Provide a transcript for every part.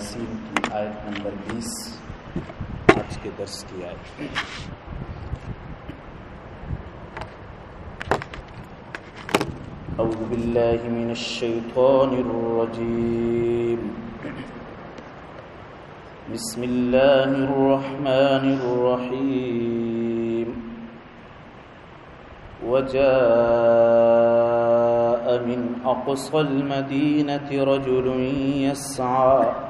یاسین کی آیت نمبر بیس آج کے درس کی آیت۔ أعوذ بالله من الشيطان الرجيم بسم الله الرحمن الرحيم وجاء من أقصى المدينة رجل يسعى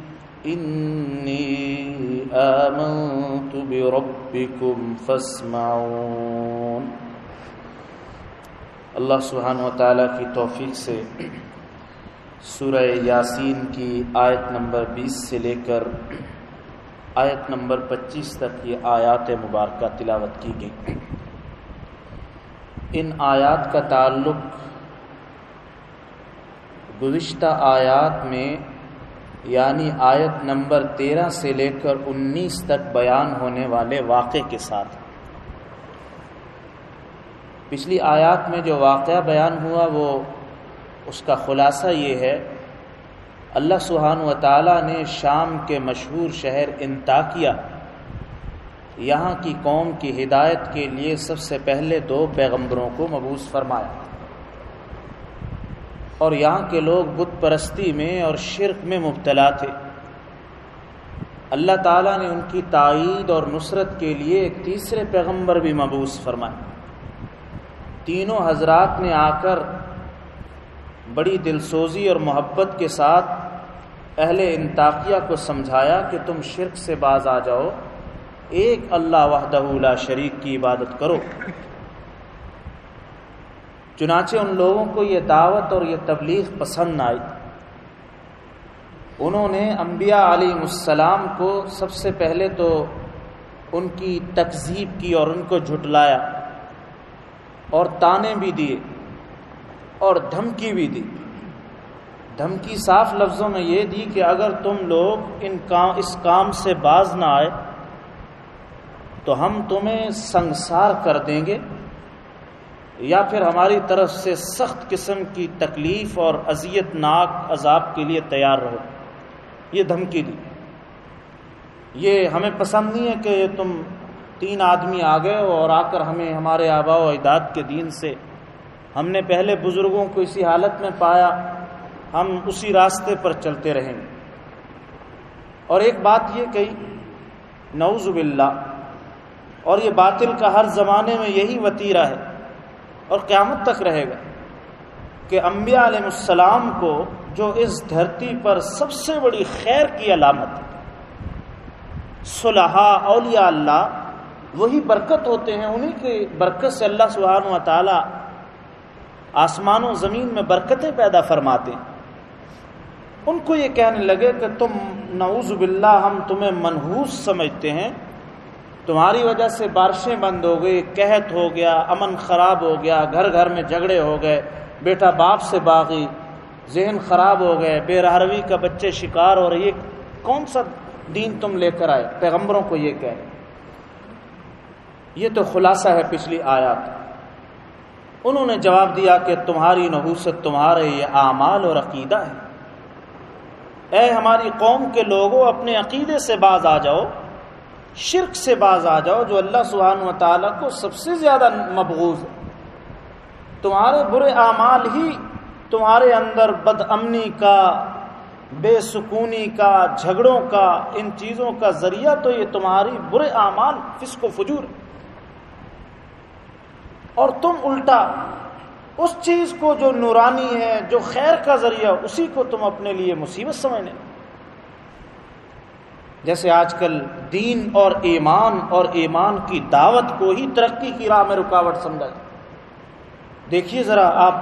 إني آمنت بربكم فاسمعون. اللہ سبحانہ و تعالیٰ کی توفیق سے سورہ یاسین کی آیت نمبر بیس سے لے کر آیت نمبر پچیس تک یہ آیات مبارکہ تلاوت کی گئی۔ ان آیات کا تعلق گزشتہ آیات میں یعنی آیت نمبر تیرہ سے لے کر انیس تک بیان ہونے والے واقعے کے ساتھ۔ پچھلی آیات میں جو واقعہ بیان ہوا وہ اس کا خلاصہ یہ ہے، اللہ سبحانہ و تعالیٰ نے شام کے مشہور شہر انتاکیہ، یہاں کی قوم کی ہدایت کے لیے سب سے پہلے دو پیغمبروں کو مبوس فرمایا۔ اور یہاں کے لوگ بت پرستی میں اور شرک میں مبتلا تھے۔ اللہ تعالیٰ نے ان کی تائید اور نصرت کے لیے ایک تیسرے پیغمبر بھی مبوس فرمائے۔ تینوں حضرات نے آ کر بڑی دلسوزی اور محبت کے ساتھ اہل انتاقیہ کو سمجھایا کہ تم شرک سے باز آ جاؤ۔ ایک اللہ وحدہ لا شریک کی عبادت کرو۔ چنانچہ ان لوگوں کو یہ دعوت اور یہ تبلیغ پسند آئی۔ انہوں نے انبیاء علیہ السلام کو سب سے پہلے تو ان کی تکذیب کی اور ان کو جھٹلایا اور تانے بھی دیے اور دھمکی بھی دی۔ دھمکی صاف لفظوں میں یہ دی کہ اگر تم لوگ ان کام، اس کام سے باز نہ آئے تو ہم تمہیں سنسار کر دیں گے۔ یا پھر ہماری طرف سے سخت قسم کی تکلیف اور اذیت ناک عذاب کے لیے تیار رہو۔ یہ دھمکی دی۔ یہ ہمیں پسند نہیں ہے کہ تم تین آدمی آ گئے اور آ کر ہمیں ہمارے آبا و اجداد کے دین سے۔ ہم نے پہلے بزرگوں کو اسی حالت میں پایا۔ ہم اسی راستے پر چلتے رہیں گے۔ اور ایک بات یہ کہی، نعوذ باللہ۔ اور یہ باطل کا ہر زمانے میں یہی وطیرہ ہے۔ اور قیامت تک رہے گا کہ انبیاء علیہ السلام کو جو اس دھرتی پر سب سے بڑی خیر کی علامت ہے۔ صلحاء، اولیاء اللہ، وہی برکت ہوتے ہیں انہیں کی برکت سے اللہ سبحانہ و تعالی آسمان و زمین میں برکتیں پیدا فرماتے ہیں۔ ان کو یہ کہنے لگے کہ تم نعوذ باللہ، ہم تمہیں منحوس سمجھتے ہیں۔ تمہاری وجہ سے بارشیں بند ہو گئی، قحط ہو گیا، امن خراب ہو گیا، گھر گھر میں جھگڑے ہو گئے، بیٹا باپ سے باغی، ذہن خراب ہو گئے، بے رہروی کا بچے شکار ہو رہی یہ کون سا دین تم لے کر آئے؟ پیغمبروں کو یہ کہہ۔ یہ تو خلاصہ ہے پچھلی آیات۔ انہوں نے جواب دیا کہ تمہاری نحوست تمہارے یہ اعمال اور عقیدہ ہے اے ہماری قوم کے لوگوں، اپنے عقیدے سے باز آ جاؤ۔ شرک سے باز آ جاؤ جو اللہ سبحانہ و تعالیٰ کو سب سے زیادہ مبغوض ہے۔ تمہارے برے اعمال ہی تمہارے اندر بد امنی کا، بے سکونی کا، جھگڑوں کا، ان چیزوں کا ذریعہ تو یہ تمہاری برے اعمال فسق و فجور اور تم الٹا اس چیز کو جو نورانی ہے، جو خیر کا ذریعہ، اسی کو تم اپنے لیے مصیبت سمجھنے جیسے آج کل دین اور ایمان اور ایمان کی دعوت کو ہی ترقی کی راہ میں رکاوٹ سمجھا جائے۔ دیکھیے ذرا آپ،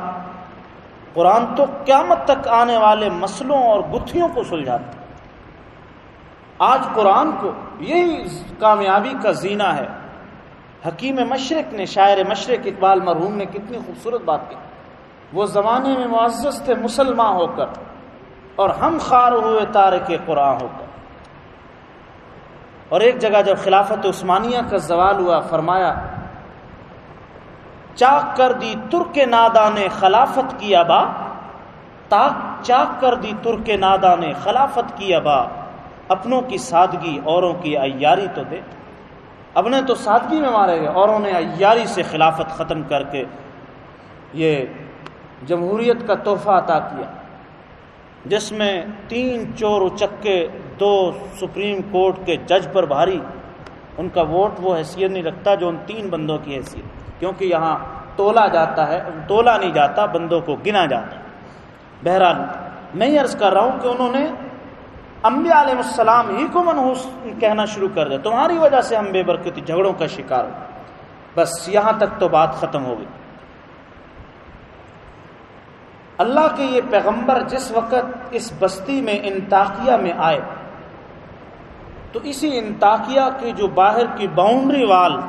قرآن تو قیامت تک آنے والے مسلوں اور گتھیوں کو سلجھاتے آج قرآن کو یہی کامیابی کا زینہ ہے۔ حکیم مشرق نے، شاعر مشرق اقبال مرحوم نے کتنی خوبصورت بات کی۔ وہ زمانے میں معزز تھے مسلمان ہو کر اور ہم خار ہوئے تارے کے قرآن ہو کر۔ اور ایک جگہ جب خلافت عثمانیہ کا زوال ہوا، فرمایا، چاک کر دی ترک نادا نے خلافت کی ابا تاک چاک کر دی ترک نادا نے خلافت کی ابا، اپنوں کی سادگی، اوروں کی ایاری تو دے۔ اپنے تو سادگی میں مارے گئے، اوروں نے ایاری سے خلافت ختم کر کے یہ جمہوریت کا تحفہ عطا کیا۔ جس میں تین چور اچکے دو سپریم کورٹ کے جج پر بھاری، ان کا ووٹ وہ حیثیت نہیں رکھتا جو ان تین بندوں کی حیثیت، کیونکہ یہاں تولا جاتا ہے، تولا نہیں جاتا، بندوں کو گنا جاتا بہرحال، میں یہ عرض کر رہا ہوں کہ انہوں نے انبیاء علیہ السلام ہی کو منحوس کہنا شروع کر دیا۔ تمہاری وجہ سے ہم بے برکتی جھگڑوں کا شکار ہو بس یہاں تک تو بات ختم ہو گئی۔ اللہ کے یہ پیغمبر جس وقت اس بستی میں انتاقیہ میں آئے، تو اسی انتاقیہ کے جو باہر کی باؤنڈری وال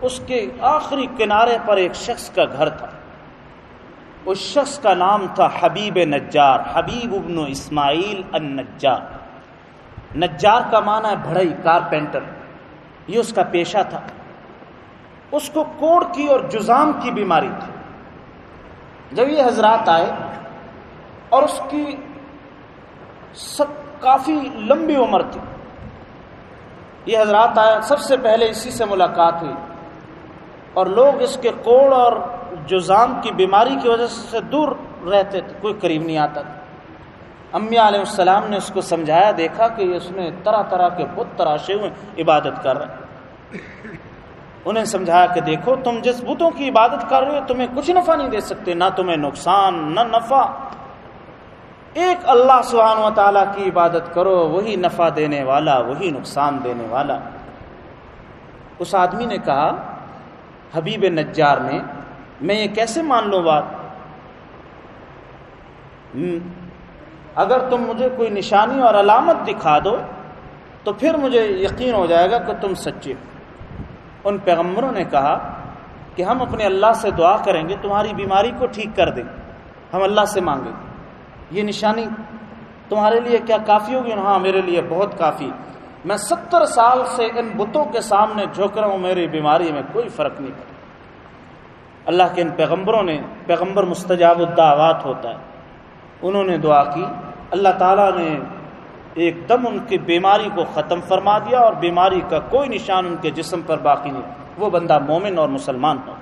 اس کے آخری کنارے پر ایک شخص کا گھر تھا۔ اس شخص کا نام تھا حبیب نجار، حبیب ابن اسماعیل النجار۔ نجار کا معنی ہے بڑھئی کارپینٹر۔ یہ اس کا پیشہ تھا۔ اس کو کوڑ کی اور جزام کی بیماری تھی۔ جب یہ حضرات آئے اور اس کی سب کافی لمبی عمر تھی، یہ حضرات آئے، سب سے پہلے اسی سے ملاقات ہوئی اور لوگ اس کے کوڑ اور جزام کی بیماری کی وجہ سے دور رہتے تھے، کوئی قریب نہیں آتا تھا۔ امیا علیہ السلام نے اس کو سمجھایا، دیکھا کہ اس میں طرح طرح کے بت تراشے ہوئے، عبادت کر رہے انہیں سمجھایا کہ دیکھو، تم جس بتوں کی عبادت کر رہے ہو، تمہیں کچھ نفع نہیں دے سکتے، نہ تمہیں نقصان، نہ نفع۔ ایک اللہ سبحانہ و تعالیٰ کی عبادت کرو، وہی نفع دینے والا، وہی نقصان دینے والا۔ اس آدمی نے کہا، حبیب نجار نے، میں یہ کیسے مان لوں بات؟ اگر تم مجھے کوئی نشانی اور علامت دکھا دو، تو پھر مجھے یقین ہو جائے گا کہ تم سچے ہو۔ ان پیغمبروں نے کہا کہ ہم اپنے اللہ سے دعا کریں گے، تمہاری بیماری کو ٹھیک کر دیں۔ ہم اللہ سے مانگیں گے۔ یہ نشانی تمہارے لیے کیا کافی ہوگی؟ ہاں میرے لیے بہت کافی۔ میں ستر سال سے ان بتوں کے سامنے جھوک رہا ہوں، میری بیماری میں کوئی فرق نہیں۔ پڑا اللہ کے ان پیغمبروں نے، پیغمبر مستجاب الدعوات ہوتا ہے، انہوں نے دعا کی۔ اللہ تعالیٰ نے ایک دم ان کی بیماری کو ختم فرما دیا اور بیماری کا کوئی نشان ان کے جسم پر باقی نہیں۔ وہ بندہ مومن اور مسلمان ہو۔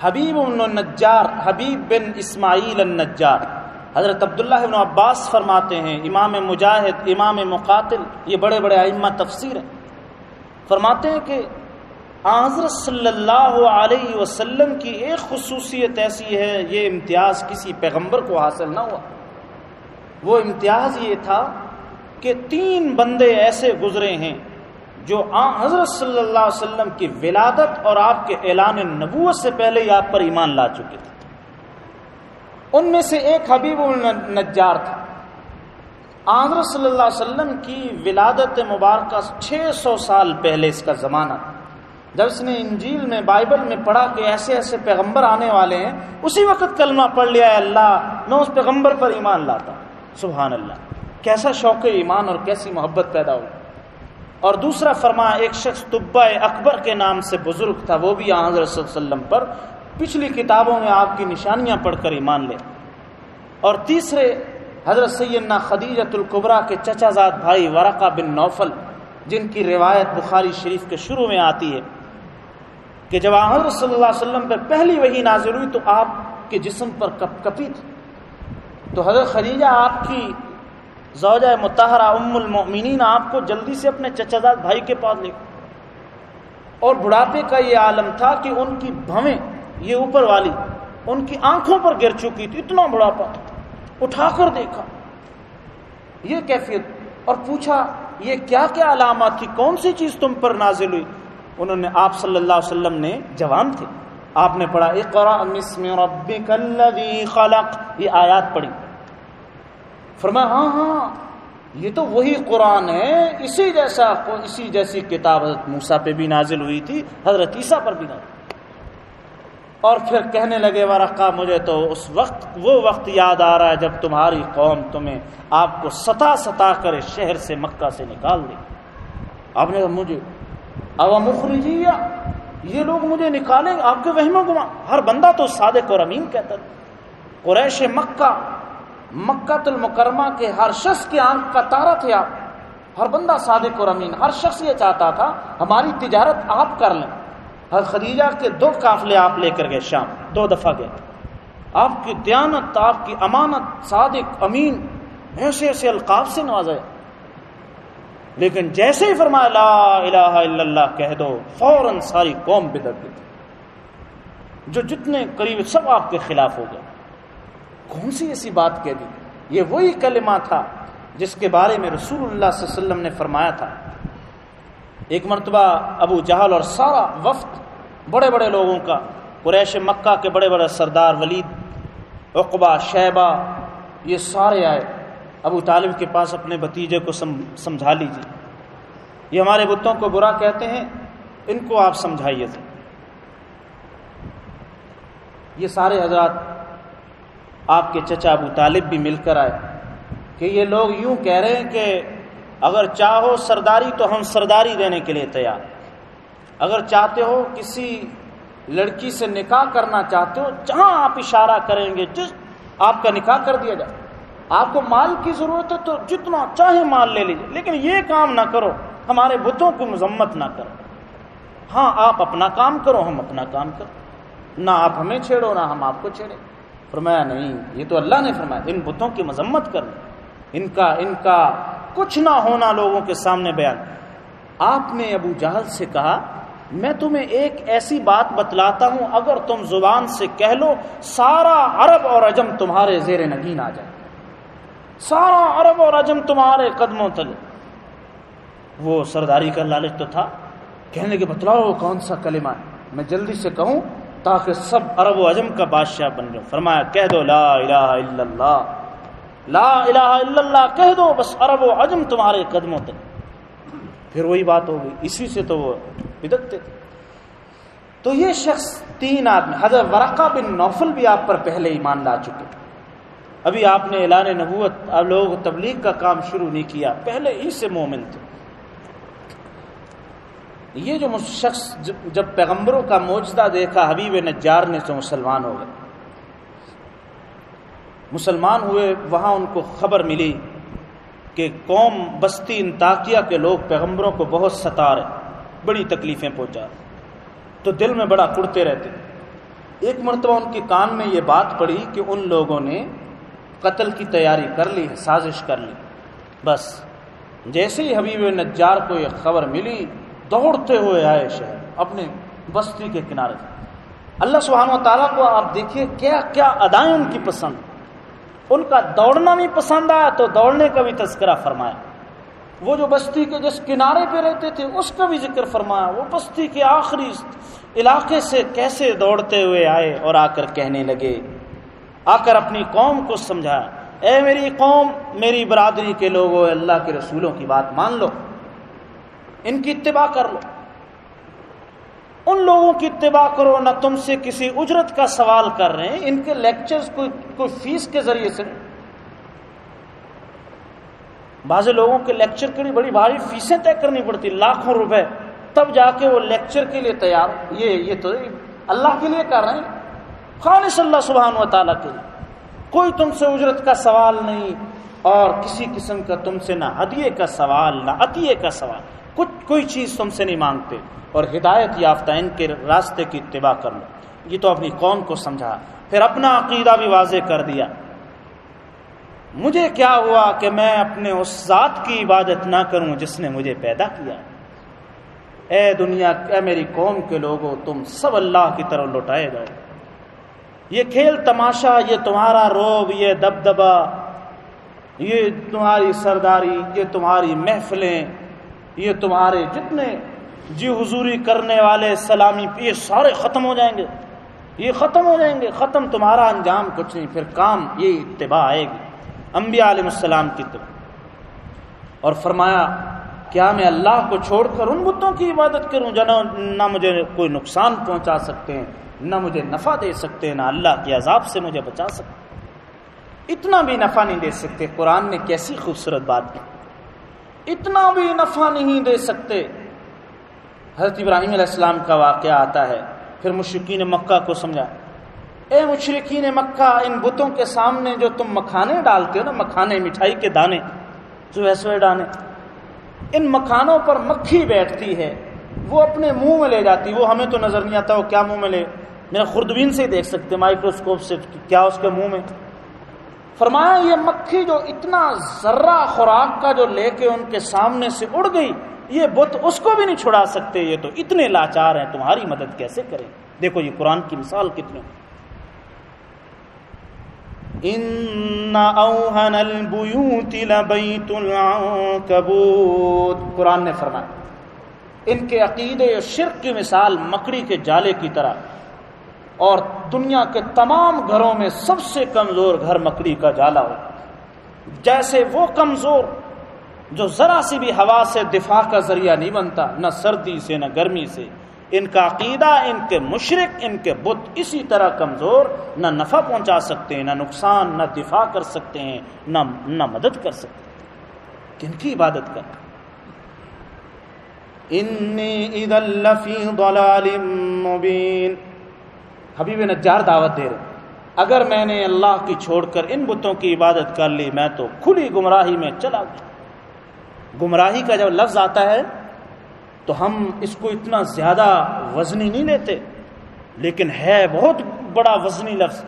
حبیب النجار، حبیب بن اسماعیل النجار۔ حضرت عبداللہ بن عباس فرماتے ہیں، امام مجاہد، امام مقاتل، یہ بڑے بڑے ائمہ تفسیر ہیں۔ فرماتے ہیں کہ حضرت صلی اللہ علیہ وسلم کی ایک خصوصیت ایسی ہے، یہ امتیاز کسی پیغمبر کو حاصل نہ ہوا۔ وہ امتیاز یہ تھا کہ تین بندے ایسے گزرے ہیں جو حضرت صلی اللہ علیہ وسلم کی ولادت اور آپ کے اعلان نبوت سے پہلے ہی آپ پر ایمان لا چکے تھے۔ ان میں سے ایک حبیب النجار تھا۔ حضرت صلی اللہ علیہ وسلم کی ولادت مبارکہ چھ سو سال پہلے اس کا زمانہ تھا۔ جب اس نے انجیل میں، بائبل میں پڑھا کہ ایسے ایسے پیغمبر آنے والے ہیں، اسی وقت کلمہ پڑھ لیا ہے اللہ، میں اس پیغمبر پر ایمان لاتا سبحان اللہ۔ کیسا شوق ایمان اور کیسی محبت پیدا ہو اور دوسرا فرما ایک شخص طبہ اکبر کے نام سے بزرگ تھا، وہ بھی حضرت صلی اللہ علیہ وسلم پر پچھلی کتابوں میں آپ کی نشانیاں پڑھ کر ایمان لے۔ اور تیسرے، حضرت سیدنا خدیجت القبرا کے چچا زاد بھائی ورقہ بن نوفل، جن کی روایت بخاری شریف کے شروع میں آتی ہے کہ جب حضرت صلی اللہ علیہ وسلم پہ پہلی وہی نازل ہوئی تو آپ کے جسم پر کپ کپی تھی۔ تو حضرت خدیجہ آپ کی زوجہ متحرہ ام المؤمنین آپ کو جلدی سے اپنے چچازاد بھائی کے پاس لے اور بڑھاپے کا یہ عالم تھا کہ ان کی بھویں یہ اوپر والی ان کی آنکھوں پر گر چکی تھی، اتنا بڑا تھا۔ اٹھا کر دیکھا۔ یہ کیفیت۔ اور پوچھا، یہ کیا کیا علامات تھی؟ کون سی چیز تم پر نازل ہوئی؟ انہوں نے، آپ صلی اللہ علیہ وسلم نے جوان تھے آپ نے پڑھا اقرا ربک الذی خلق۔ یہ آیات پڑھی۔ فرمایا ہاں ہاں یہ تو وہی قرآن ہے، اسی جیسا اسی جیسی کتاب حضرت موسا پہ بھی نازل ہوئی تھی، حضرت عیسیٰ پر بھی نازل اور پھر کہنے لگے، ورقا، مجھے تو اس وقت، وہ وقت یاد آ رہا ہے جب تمہاری قوم تمہیں آپ کو ستا ستا کر شہر سے مکہ سے نکال دے۔ آپ نے کہا، مجھے، اب مخرجی یہ لوگ مجھے نکالیں، آپ کے وہم گما ہر بندہ تو صادق اور امین کہتا تھا قریش مکہ مکہ المکرمہ کے ہر شخص کے آنکھ کا تارا تھے آپ ہر بندہ صادق اور امین۔ ہر شخص یہ چاہتا تھا، ہماری تجارت آپ کر لیں۔ ہر خدیجہ کے دو قافلے آپ لے کر گئے شام، دو دفعہ گئے۔ آپ کی دیانت، آپ کی امانت، صادق، امین ایسے ایسے القاف سے نوازے لیکن جیسے ہی فرمایا، لا الہ الا اللہ، کہہ دو، فوراً ساری قوم بدر گئی جو جتنے قریب سب آپ کے خلاف ہو گئے۔ کون سی ایسی بات کہہ دی؟ یہ وہی کلمہ تھا جس کے بارے میں رسول اللہ صلی اللہ علیہ وسلم نے فرمایا تھا۔ ایک مرتبہ ابو جہل اور سارا وفد بڑے بڑے لوگوں کا، قریش مکہ کے بڑے بڑے سردار ولید اقبا شیبہ یہ سارے آئے۔ ابو طالب کے پاس اپنے بھتیجے کو سمجھا لیجیے یہ ہمارے بتوں کو برا کہتے ہیں، ان کو آپ سمجھائیے تھے۔ یہ سارے حضرات آپ کے چچا ابو طالب بھی مل کر آئے کہ یہ لوگ یوں کہہ رہے ہیں کہ اگر چاہو سرداری تو ہم سرداری دینے کے لیے تیار اگر چاہتے ہو کسی لڑکی سے نکاح کرنا چاہتے ہو، جہاں آپ اشارہ کریں گے، جس آپ کا نکاح کر دیا جائے۔ آپ کو مال کی ضرورت ہے تو جتنا چاہے مال لے لیجیے لیکن یہ کام نہ کرو، ہمارے بتوں کو مذمت نہ کرو۔ ہاں آپ اپنا کام کرو، ہم اپنا کام کرو۔ نہ آپ ہمیں چھیڑو، نہ ہم آپ کو چھیڑیں۔ فرمایا نہیں، یہ تو اللہ نے فرمایا، ان بتوں کی مذمت کرنا ان کا ان کا کچھ نہ ہونا لوگوں کے سامنے بیان۔ آپ نے ابو جہل سے کہا، میں تمہیں ایک ایسی بات بتلاتا ہوں، اگر تم زبان سے کہہ لو، سارا عرب اور عجم تمہارے زیر نگین آ جائے۔ سارا عرب اور عجم تمہارے قدموں تلے۔ وہ سرداری کا لالچ تو تھا۔ کہنے کے بتلاؤ، کون سا کلمہ ہے؟ میں جلدی سے کہوں تاکہ سب عرب و عجم کا بادشاہ بن جاؤ فرمایا، کہہ دو، لا الہ الا اللہ۔ لا الہ الا اللہ کہہ دو، بس عرب و عجم تمہارے قدموں تک۔ پھر وہی بات ہو گئی۔ اسی سے تو وہ بدکتے تھے۔ تو یہ شخص تین آدمی، حضرت ورقہ بن نوفل بھی آپ پر پہلے ایمان لا چکے۔ ابھی آپ نے اعلان نبوت اب لوگ تبلیغ کا کام شروع نہیں کیا۔ پہلے ہی سے مومن تھے۔ یہ جو شخص جب پیغمبروں کا موجودہ دیکھا، حبیب نجار نے تو مسلمان ہو گئے۔ مسلمان ہوئے، وہاں ان کو خبر ملی کہ قوم بستی انتاکیہ کے لوگ پیغمبروں کو بہت ستا رہے بڑی تکلیفیں پہنچا۔ تو دل میں بڑا کڑتے رہتے۔ ایک مرتبہ ان کے کان میں یہ بات پڑی کہ ان لوگوں نے قتل کی تیاری کر لی، سازش کر لی۔ بس، جیسے ہی حبیب نجار کو یہ خبر ملی دوڑتے ہوئے آئے شہر اپنے بستی کے کنارے۔ سے اللہ سبحانہ و تعالیٰ کو آپ دیکھیے کیا کیا ادائیں ان کی پسند۔ ان کا دوڑنا بھی پسند آیا تو دوڑنے کا بھی تذکرہ فرمایا۔ وہ جو بستی کے جس کنارے پہ رہتے تھے، اس کا بھی ذکر فرمایا۔ وہ بستی کے آخری علاقے سے کیسے دوڑتے ہوئے آئے اور آ کر کہنے لگے۔ آ کر اپنی قوم کو سمجھایا۔ اے میری قوم، میری برادری کے لوگوں اللہ کے رسولوں کی بات مان لو۔ ان کی اتباع کر لو۔ ان لوگوں کی اتباع کرو، نہ تم سے کسی اجرت کا سوال کر رہے ہیں۔ ان کے لیکچرز کوئی کوئی فیس کے ذریعے سے۔ بعض لوگوں کے لیکچر کے لیے بڑی بھاری فیسیں طے کرنی پڑتی، لاکھوں روپے۔ تب جا کے وہ لیکچر کے لیے تیار۔ یہ یہ تو اللہ کے لیے کر رہے ہیں۔ خالص اللہ سبحان و تعالیٰ کے لیے۔ کوئی تم سے اجرت کا سوال نہیں اور کسی قسم کا تم سے نہ ہدیے کا سوال، نہ عطیے کا سوال۔ کچھ کوئی چیز تم سے نہیں مانگتے اور ہدایت یافتہ ان کے راستے کی اتباع کر لو۔ یہ تو اپنی قوم کو سمجھا۔ پھر اپنا عقیدہ بھی واضح کر دیا۔ مجھے کیا ہوا کہ میں اپنے اس ذات کی عبادت نہ کروں جس نے مجھے پیدا کیا؟ اے دنیا، اے میری قوم کے لوگوں، تم سب اللہ کی طرف لوٹائے جاؤ۔ یہ کھیل تماشا، یہ تمہارا روب، یہ دبدبا یہ تمہاری سرداری، یہ تمہاری محفلیں یہ تمہارے جتنے جی حضوری کرنے والے سلامی یہ سارے ختم ہو جائیں گے۔ یہ ختم ہو جائیں گے۔ ختم تمہارا انجام کچھ نہیں، پھر کام یہ اتباع آئے گی۔ انبیاء علیہ السلام کی اتباع اور فرمایا، کیا میں اللہ کو چھوڑ کر ان بتوں کی عبادت کروں جنا نہ مجھے کوئی نقصان پہنچا سکتے ہیں، نہ مجھے نفع دے سکتے ہیں، نہ اللہ کے عذاب سے مجھے بچا سکتے اتنا بھی نفع نہیں دے سکتے۔ قرآن نے کیسی خوبصورت بات کی۔ اتنا بھی نفع نہیں دے سکتے۔ حضرت ابراہیم علیہ السلام کا واقعہ آتا ہے۔ پھر مشرقین مکہ کو سمجھا۔ اے مشرقین مکہ، ان بتوں کے سامنے جو تم مکھانے ڈالتے ہو نا، مکھانے، مٹھائی کے دانے جو ایسے ڈانے ان مکھانوں پر مکھی بیٹھتی ہے۔ وہ اپنے منہ میں لے جاتی، وہ ہمیں تو نظر نہیں آتا، وہ کیا منہ میں لے، میرا خوردبین سے ہی دیکھ سکتے مائکروسکوپ سے، کیا اس کے منہ میں؟ فرمایا، یہ مکھی جو اتنا ذرہ خوراک کا جو لے کے ان کے سامنے سے اڑ گئی، یہ بت اس کو بھی نہیں چھڑا سکتے، یہ تو اتنے لاچار ہیں، تمہاری مدد کیسے کریں؟ دیکھو یہ قرآن کی مثال کتنی ان اوہن البیوت لبیت العنکبوت قرآن نے فرمایا، ان کے عقیدے شرک کی مثال مکڑی کے جالے کی طرح اور دنیا کے تمام گھروں میں سب سے کمزور گھر مکڑی کا جالا ہو جیسے وہ کمزور جو ذرا سی بھی ہوا سے دفاع کا ذریعہ نہیں بنتا، نہ سردی سے، نہ گرمی سے۔ ان کا عقیدہ، ان کے مشرق، ان کے بت اسی طرح کمزور، نہ نفع پہنچا سکتے ہیں، نہ نقصان، نہ دفاع کر سکتے ہیں، نہ نہ مدد کر سکتے ہیں۔ کن کی عبادت کر انی ضلال مبین۔ حبیب نجار دعوت دے رہے اگر میں نے اللہ کی چھوڑ کر ان بتوں کی عبادت کر لی، میں تو کھلی گمراہی میں چلا گیا۔ گمراہی کا جب لفظ آتا ہے، تو ہم اس کو اتنا زیادہ وزنی نہیں لیتے، لیکن ہے بہت بڑا وزنی لفظ۔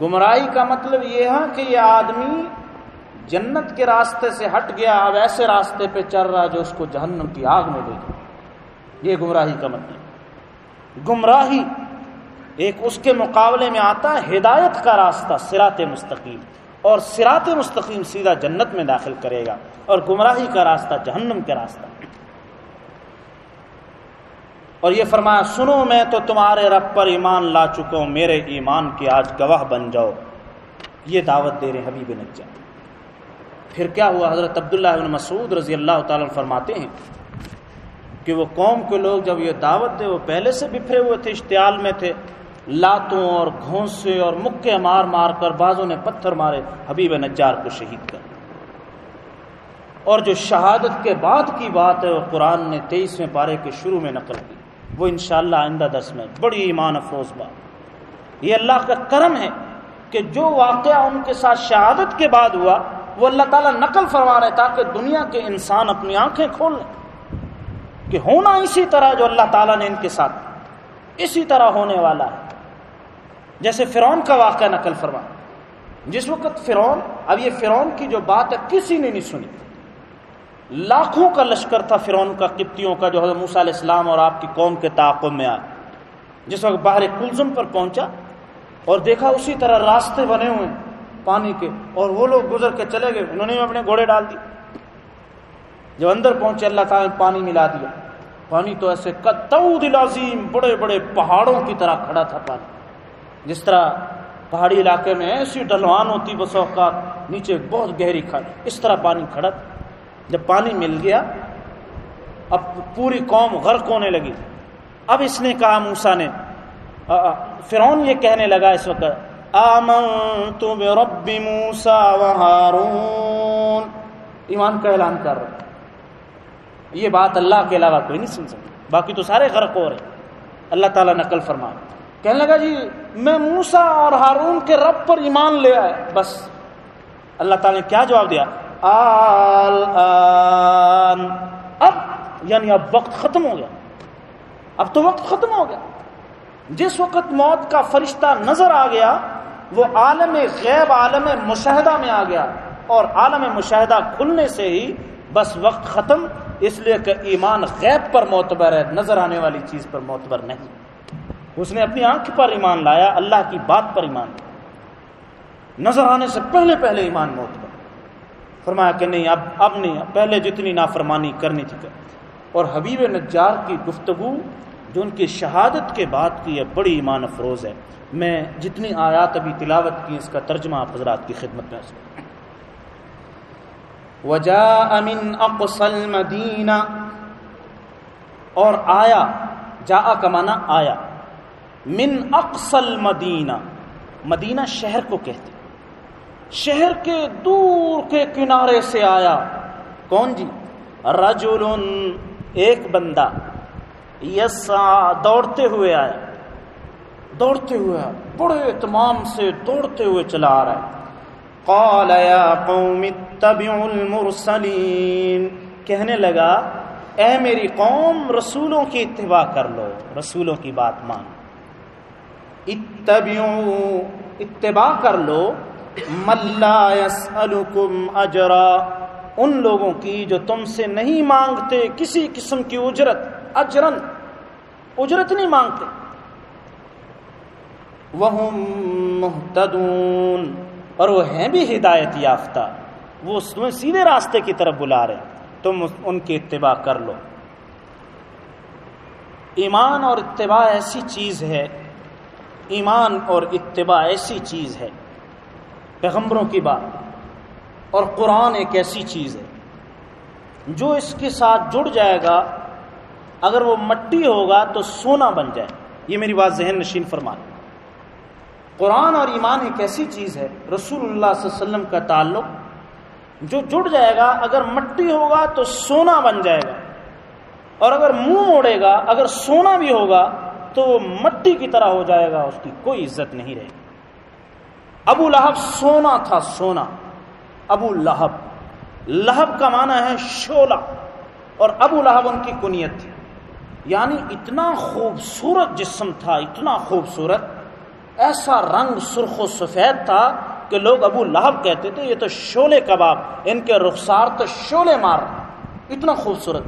گمراہی کا مطلب یہ ہے کہ یہ آدمی جنت کے راستے سے ہٹ گیا، اب ایسے راستے پہ چل رہا جو اس کو جہنم کی آگ میں دے دے یہ گمراہی کا مطلب۔ گمراہی ایک اس کے مقابلے میں آتا ہے، ہدایت کا راستہ سرات مستقیم۔ اور سرات مستقیم سیدھا جنت میں داخل کرے گا، اور گمراہی کا راستہ، جہنم کا راستہ۔ اور یہ فرمایا، سنو میں تو تمہارے رب پر ایمان لا چکا ہوں، میرے ایمان کے آج گواہ بن جاؤ۔ یہ دعوت دے رہے حبیب نجا پھر کیا ہوا؟ حضرت عبداللہ بن مسعود رضی اللہ تعالیٰ فرماتے ہیں کہ وہ قوم کے لوگ جب یہ دعوت دے، وہ پہلے سے بکھرے ہوئے تھے، اشتعال میں تھے۔ لاتوں اور گھونسے اور مکے مار مار کر بازوں نے پتھر مارے، حبیب نجار کو شہید کر اور جو شہادت کے بعد کی بات ہے، وہ قرآن نے تیئیسویں پارے کے شروع میں نقل کی۔ وہ انشاءاللہ آئندہ دس میں بڑی ایمان افروز بات۔ یہ اللہ کا کرم ہے کہ جو واقعہ ان کے ساتھ شہادت کے بعد ہوا، وہ اللہ تعالیٰ نقل فرما رہے تاکہ دنیا کے انسان اپنی آنکھیں کھول لیں۔ کہ ہونا اسی طرح جو اللہ تعالیٰ نے ان کے ساتھ، اسی طرح ہونے والا ہے۔ جیسے فرعون کا واقعہ نقل فرما۔ جس وقت فرعون، اب یہ فرعون کی جو بات ہے، کسی نے نہیں سنی۔ لاکھوں کا لشکر تھا فرعون کا کپتیوں کا، جو حضرت موسیٰ علیہ السلام اور آپ کی قوم کے تعاقب میں آیا جس وقت باہر کلزم پر پہنچا اور دیکھا اسی طرح راستے بنے ہوئے پانی کے اور وہ لوگ گزر کے چلے گئے۔ انہوں نے اپنے گھوڑے ڈال دی جب اندر پہنچے، اللہ تعالیٰ نے پانی ملا دیا۔ پانی تو ایسے دل عظیم بڑے بڑے پہاڑوں کی طرح کھڑا تھا پانی۔ جس طرح پہاڑی علاقے میں ایسی ڈلوان ہوتی بس اوقات نیچے بہت گہری کھڑ اس طرح پانی کھڑا جب پانی مل گیا، اب پوری قوم غرق ہونے لگی۔ اب اس نے کہا موسا نے فرعون یہ کہنے لگا اس وقت آمنت برب موسا و ہارون۔ ایمان کا اعلان کر رہا یہ بات اللہ کے علاوہ کوئی نہیں سن سکتا۔ باقی تو سارے غرق ہو رہے اللہ تعالیٰ نقل فرما کہنے لگا جی میں موسا اور ہارون کے رب پر ایمان لے آئے۔ بس۔ اللہ تعالیٰ نے کیا جواب دیا؟ آن اب یعنی اب وقت ختم ہو گیا۔ اب تو وقت ختم ہو گیا۔ جس وقت موت کا فرشتہ نظر آ گیا، وہ عالم غیب، عالم مشاہدہ میں آ گیا۔ اور عالم مشاہدہ کھلنے سے ہی بس وقت ختم، اس لیے کہ ایمان غیب پر معتبر ہے، نظر آنے والی چیز پر معتبر نہیں۔ اس نے اپنی آنکھ پر ایمان لایا، اللہ کی بات پر ایمان لایا۔ نظر آنے سے پہلے پہلے ایمان موت پر۔ فرمایا کہ نہیں، اب اب نہیں، پہلے جتنی نافرمانی کرنی تھی اور حبیب نجار کی گفتگو، جو ان کی شہادت کے بعد کی ہے بڑی ایمان افروز ہے۔ میں جتنی آیات ابھی تلاوت کی، اس کا ترجمہ آپ حضرات کی خدمت میں وجا امن اقسل مدینہ اور آیا جا کمانا آیا۔ من اقسل مدینہ مدینہ شہر کو کہتے شہر کے دور کے کنارے سے آیا۔ کون جی؟ رجل ایک بندہ۔ یسا دوڑتے ہوئے آیا۔ دوڑتے ہوئے بڑے اہتمام سے دوڑتے ہوئے چلا آ رہا ہے۔ قال، یا قوم، اتبعوا المرسلین کہنے لگا، اے میری قوم، رسولوں کی اتباع کر لو۔ رسولوں کی بات مان۔ اتبعوا، اتباع کر لو۔ ملا يسألكم اجرا، ان لوگوں کی جو تم سے نہیں مانگتے کسی قسم کی اجرت اجرن اجرت نہیں مانگتے۔ وہم محتدون اور وہ ہیں بھی ہدایت یافتہ۔ وہ تمہیں سیدھے راستے کی طرف بلا رہے تم ان کی اتباع کر لو۔ ایمان اور اتباع ایسی چیز ہے ایمان اور اتباع ایسی چیز ہے، پیغمبروں کی بات، اور قرآن ایک ایسی چیز ہے، جو اس کے ساتھ جڑ جائے گا، اگر وہ مٹی ہوگا تو سونا بن جائے۔ یہ میری بات ذہن نشین فرمان قرآن اور ایمان ایک ایسی چیز ہے، رسول اللہ صلی اللہ علیہ وسلم کا تعلق، جو جڑ جائے گا، اگر مٹی ہوگا تو سونا بن جائے گا، اور اگر منہ موڑے گا، اگر سونا بھی ہوگا تو وہ مٹی کی طرح ہو جائے گا، اس کی کوئی عزت نہیں رہے گی۔ ابو لہب سونا تھا، سونا۔ ابو لہب۔ لہب کا معنی ہے شولا اور ابو لہب ان کی کنیت تھی۔ یعنی اتنا خوبصورت جسم تھا، اتنا خوبصورت۔ ایسا رنگ سرخ و سفید تھا کہ لوگ ابو لہب کہتے تھے، یہ تو شولے کباب، ان کے رخسار تو شولے مار اتنا خوبصورت۔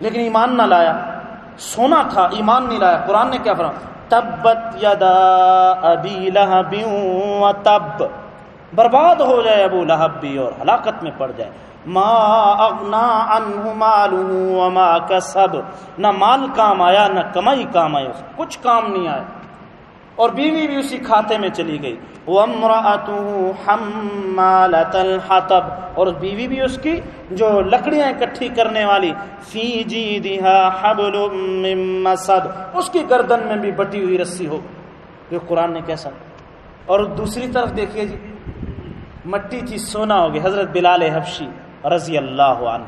لیکن ایمان نہ لایا۔ سونا تھا، ایمان نہیں لایا۔ قرآن نے کیا فرما تبت یدا ابی لہب تب۔ برباد ہو جائے ابو لہب بھی اور ہلاکت میں پڑ جائے۔ ما اغنا عنہ مالہ وما کسب۔ نہ مال کام آیا، نہ کمائی کام آیا کچھ کام نہیں آیا۔ اور بیوی بھی اسی کھاتے میں چلی گئی۔ وَامْرَأَتُهُ حَمَّالَةَ اور بیوی بھی اس کی جو لکڑیاں اکٹھی کرنے والی، فی جیدها حبل من مسد، اس کی گردن میں بھی بٹی ہوئی رسی ہو۔ یہ قرآن نے کیسا؟ اور دوسری طرف دیکھیے جی مٹی تھی سونا ہوگی، حضرت بلال حبشی رضی اللہ عنہ۔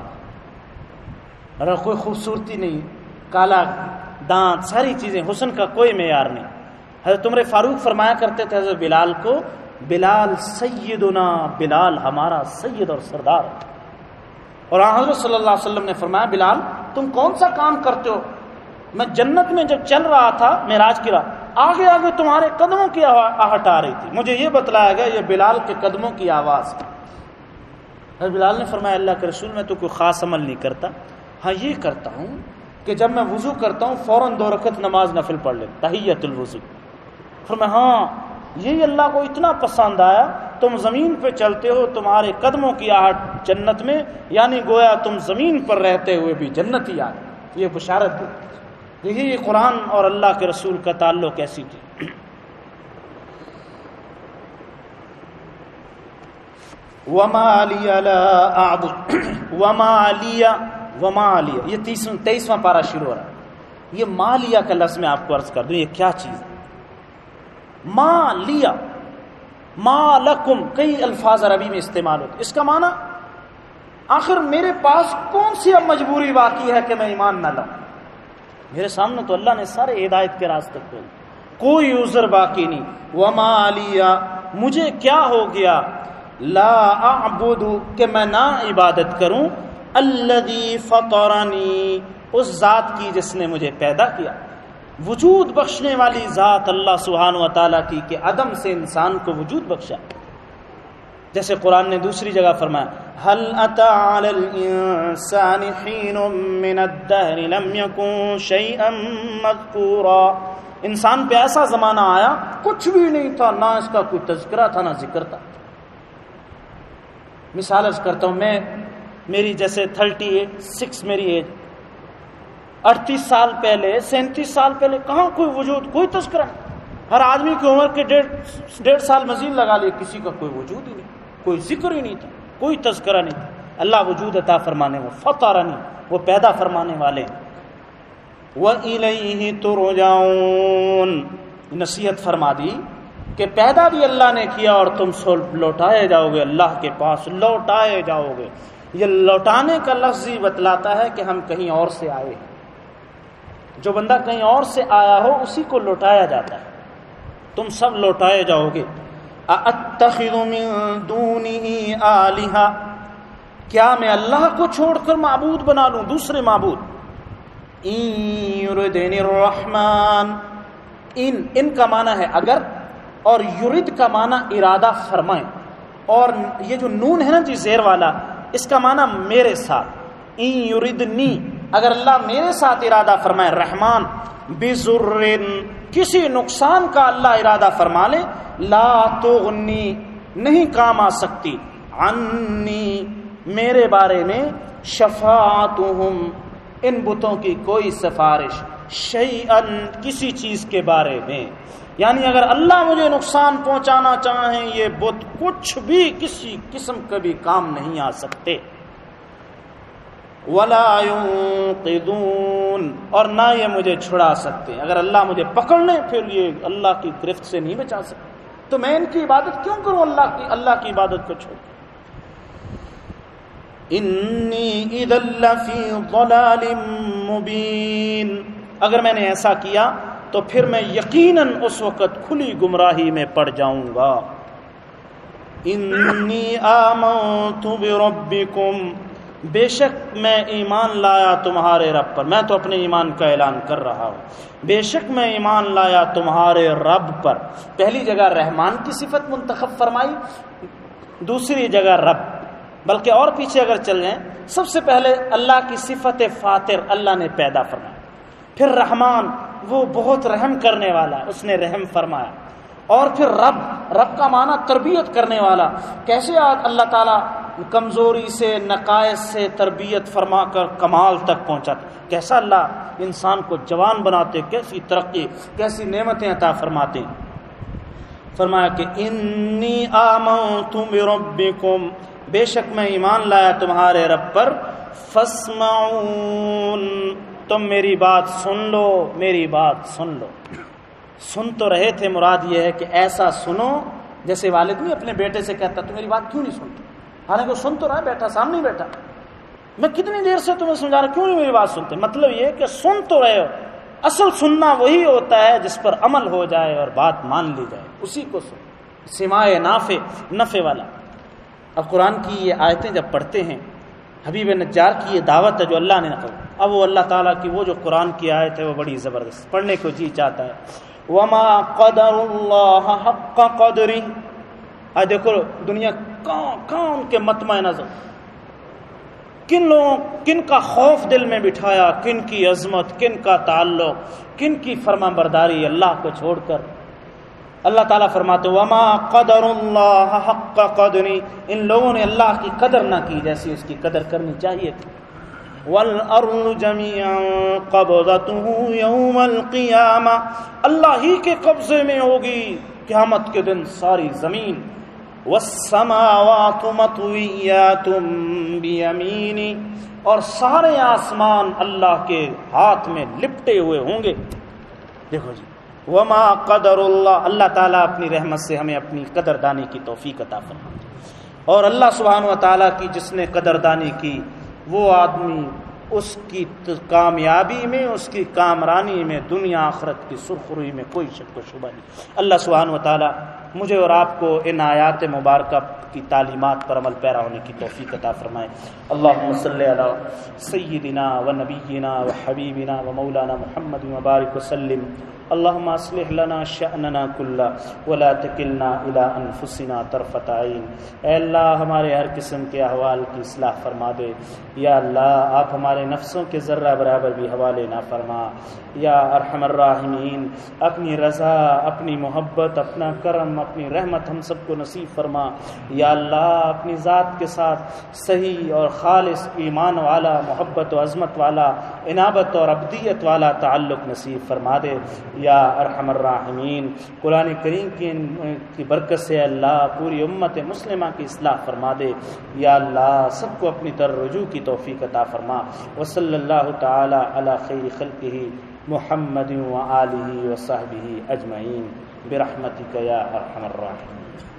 اور کوئی خوبصورتی نہیں، کالا دانت، ساری چیزیں، حسن کا کوئی معیار نہیں۔ حضرت عمر فاروق فرمایا کرتے تھے، حضرت بلال کو، بلال سیدنا بلال، ہمارا سید اور سردار۔ اور حضرت صلی اللہ علیہ وسلم نے فرمایا، بلال، تم کون سا کام کرتے ہو؟ میں جنت میں جب چل رہا تھا میراج کی راہ، آگے آگے تمہارے قدموں کی آہٹ آ رہی تھی۔ مجھے یہ بتلایا گیا، یہ بلال کے قدموں کی آواز۔ حضرت بلال نے فرمایا، اللہ کے رسول، میں تو کوئی خاص عمل نہیں کرتا۔ ہاں یہ کرتا ہوں کہ جب میں وضو کرتا ہوں، فوراً دو رکعت نماز نفل پڑھ لیتا، تحیت الوضو۔ فرمایا ہاں یہ اللہ کو اتنا پسند آیا، تم زمین پہ چلتے ہو، تمہارے قدموں کی آہٹ جنت میں یعنی گویا تم زمین پر رہتے ہوئے بھی جنت ہی آ یہ بشارت دی یہی قرآن اور اللہ کے رسول کا تعلق ایسی تھی۔ یہ تیسواں پارا شروع ہو رہا ہے۔ یہ مالیا کا لفظ میں آپ کو عرض کر دوں، یہ کیا چیز ہے؟ ما لیا ما لکم کئی الفاظ عربی میں استعمال ہوتے اس کا معنی، آخر میرے پاس کون سی اب مجبوری باقی ہے کہ میں ایمان نہ لاؤں؟ میرے سامنے تو اللہ نے سارے ہدایت کے راستے کھول کوئی عذر باقی نہیں۔ وما لیا مجھے کیا ہو گیا؟ لا اعبد کہ میں نہ عبادت کروں۔ الذي فطرنی اس ذات کی جس نے مجھے پیدا کیا۔ وجود بخشنے والی ذات اللہ سبحانہ و تعالیٰ کی کہ عدم سے انسان کو وجود بخشا۔ جیسے قرآن نے دوسری جگہ فرمایا، هل اتى على الانسان حين من الدهر لم يكن شيئا مذكورا۔ انسان پہ ایسا زمانہ آیا، کچھ بھی نہیں تھا، نہ اس کا کوئی تذکرہ تھا، نہ ذکر تھا۔ مثال کرتا ہوں، میں، میری جیسے تھرٹی ایٹ، سکس میری ایج اڑتیس سال پہلے، سینتیس سال پہلے، کہاں کوئی وجود، کوئی تذکرہ ہر آدمی کی عمر کے ڈیڑھ ڈیڑھ سال مزید لگا لیے کسی کا کوئی وجود ہی نہیں، کوئی ذکر ہی نہیں تھا، کوئی تذکرہ نہیں تھا۔ اللہ وجود عطا فرمانے، وہ فتح نہیں، وہ پیدا فرمانے والے وہ تو رو نصیحت فرما دی کہ پیدا بھی اللہ نے کیا اور تم سو لوٹائے جاؤ گے اللہ کے پاس لوٹائے جاؤ گے یہ لوٹانے کا لفظ ہی بتلاتا ہے کہ ہم کہیں اور سے آئے ہیں۔ جو بندہ کہیں اور سے آیا ہو، اسی کو لوٹایا جاتا ہے۔ تم سب لوٹائے جاؤ گے۔ کیا میں اللہ کو چھوڑ کر معبود بنا لوں؟ دوسرے معبود۔ الرحمن۔ ان ان کا معنی ہے اگر، اور یورد کا معنی ارادہ فرمائیں۔ اور یہ جو نون ہے نا جی زیر والا، اس کا معنی میرے ساتھ۔ این یوردنی اگر اللہ میرے ساتھ ارادہ فرمائے، رحمان بزر کسی نقصان کا اللہ ارادہ فرما لے، لا تغنی، نہیں کام آ سکتی۔ عنی، میرے بارے میں شفاعتہم، ان بتوں کی کوئی سفارش شیئن کسی چیز کے بارے میں۔ یعنی اگر اللہ مجھے نقصان پہنچانا چاہیں یہ بت کچھ بھی کسی قسم کا بھی کام نہیں آ سکتے۔ ولا ينقذون، اور نہ یہ مجھے چھڑا سکتے اگر اللہ مجھے پکڑ لیں پھر یہ اللہ کی گرفت سے نہیں بچا سکتے، تو میں ان کی عبادت کیوں کروں؟ اللہ کی اللہ کی عبادت کو چھوڑ۔ انی اذا فی ضلال مبین۔ اگر میں نے ایسا کیا، تو پھر میں یقیناً اس وقت کھلی گمراہی میں پڑ جاؤں گا۔ انی آمنت بربکم۔ بے شک میں ایمان لایا تمہارے رب پر۔ میں تو اپنے ایمان کا اعلان کر رہا ہوں۔ بے شک میں ایمان لایا تمہارے رب پر۔ پہلی جگہ رحمان کی صفت منتخب فرمائی، دوسری جگہ رب۔ بلکہ اور پیچھے اگر چل جائیں، سب سے پہلے اللہ کی صفت فاتر اللہ نے پیدا فرمایا پھر رحمان، وہ بہت رحم کرنے والا، اس نے رحم فرمایا۔ اور پھر رب رب کا معنی تربیت کرنے والا۔ کیسے اللہ تعالیٰ کمزوری سے، نقائص سے تربیت فرما کر کمال تک پہنچاتے کیسا اللہ انسان کو جوان بناتے، کیسی ترقی، کیسی نعمتیں عطا فرماتے؟ فرمایا کہ انی آمنت بربکم۔ بے شک میں ایمان لایا تمہارے رب پر۔ فسمعون تم میری بات سن لو، میری بات سن لو۔ سن تو رہے تھے، مراد یہ ہے کہ ایسا سنو جیسے والد نہیں، اپنے بیٹے سے کہتا تو میری بات کیوں نہیں سنتے؟ حالانکہ وہ سن تو رہا بیٹھا سامنے بیٹھا۔ میں کتنی دیر سے تمہیں سمجھا رہا کیوں نہیں میری بات سنتے؟ مطلب یہ کہ سن تو رہے ہو۔ اصل سننا وہی ہوتا ہے جس پر عمل ہو جائے اور بات مان لی جائے۔ اسی کو سن سمائے نافع، نفع والا۔ اب قرآن کی یہ آیتیں جب پڑھتے ہیں، حبیب نجار کی یہ دعوت ہے جو اللہ نے نقل اب وہ اللہ تعالیٰ کی، وہ جو قرآن کی آیت ہے، وہ بڑی زبردست۔ پڑھنے کو جی چاہتا ہے۔ وما قدر اللہ حق قدری آج دیکھو دنیا کہاں کہاں ان کے متمع نظر۔ کن لوگوں کن کا خوف دل میں بٹھایا، کن کی عظمت، کن کا تعلق، کن کی فرما برداری اللہ کو چھوڑ کر۔ اللہ تعالیٰ فرماتے وما قدر اللہ حق قدری ان لوگوں نے اللہ کی قدر نہ کی جیسی اس کی قدر کرنی چاہیے تھی۔ والارض جميعا قبضته يوم القيامه اللہ ہی کے قبضے میں ہوگی قیامت کے دن ساری زمین۔ والسماوات مطویات بیمینی اور سارے آسمان اللہ کے ہاتھ میں لپٹے ہوئے ہوں گے۔ دیکھو جی وما قدر اللہ اللہ تعالیٰ اپنی رحمت سے ہمیں اپنی قدر دانی کی توفیق عطا فرمائے اور اللہ سبحانہ و تعالیٰ کی جس نے قدر دانی کی وہ آدمی اس کی کامیابی میں، اس کی کامرانی میں، دنیا آخرت کی سرخروئی میں کوئی شک و شبہ نہیں۔ اللہ سبحانہ و تعالیٰ مجھے اور آپ کو ان آیات مبارکہ کی تعلیمات پر عمل پیرا ہونے کی توفیق عطا فرمائے۔ اللہ صلی علی سیدنا و نبینا و حبیبنا و مولانا محمد مبارک وسلم اللهم اصلح لنا شأننا كله ولا تكلنا الى انفسنا طرفت عين اے اللہ، ہمارے ہر قسم کے احوال کی اصلاح فرما دے۔ یا اللہ، آپ ہمارے نفسوں کے ذرہ برابر بھی حوالے نہ فرما۔ یا ارحم الراحمین، اپنی رضا، اپنی محبت، اپنا کرم، اپنی رحمت ہم سب کو نصیب فرما۔ یا اللہ اپنی ذات کے ساتھ صحیح اور خالص ایمان والا، محبت و عظمت والا انابت اور ابدیت والا تعلق نصیب فرما دے۔ یا ارحم الراحمین۔ قرآن کریم کی کی برکت سے اللہ پوری امت مسلمہ کی اصلاح فرما دے۔ یا اللہ سب کو اپنی تر رجوع کی توفیق عطا فرما۔ وصلی اللہ تعالی علی خیر خلقہ محمد و آلہ و صحبہ اجمعین۔ برحمتک یا ارحم الراحمین۔